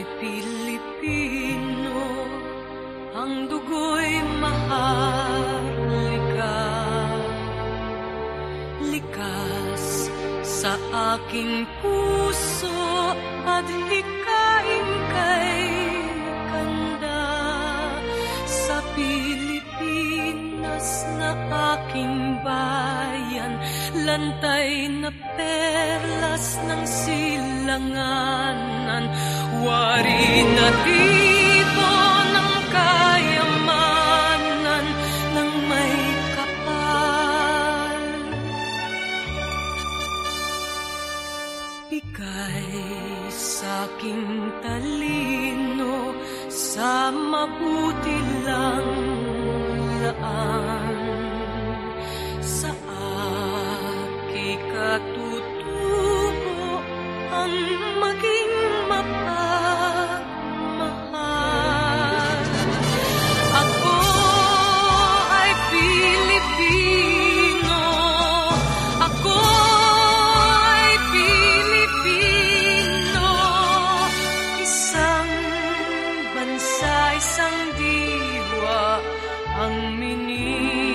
ay Pilipino, ang dugo'y maharlika. Likas sa aking puso at hikain kay kanda sa Pilipinas na aking bayan lantay na perlas ng silanganan. Wari na tipo ng kayamanan ng may kapal. Bigay sa aking talino sa mabuti lang isang diwa ang.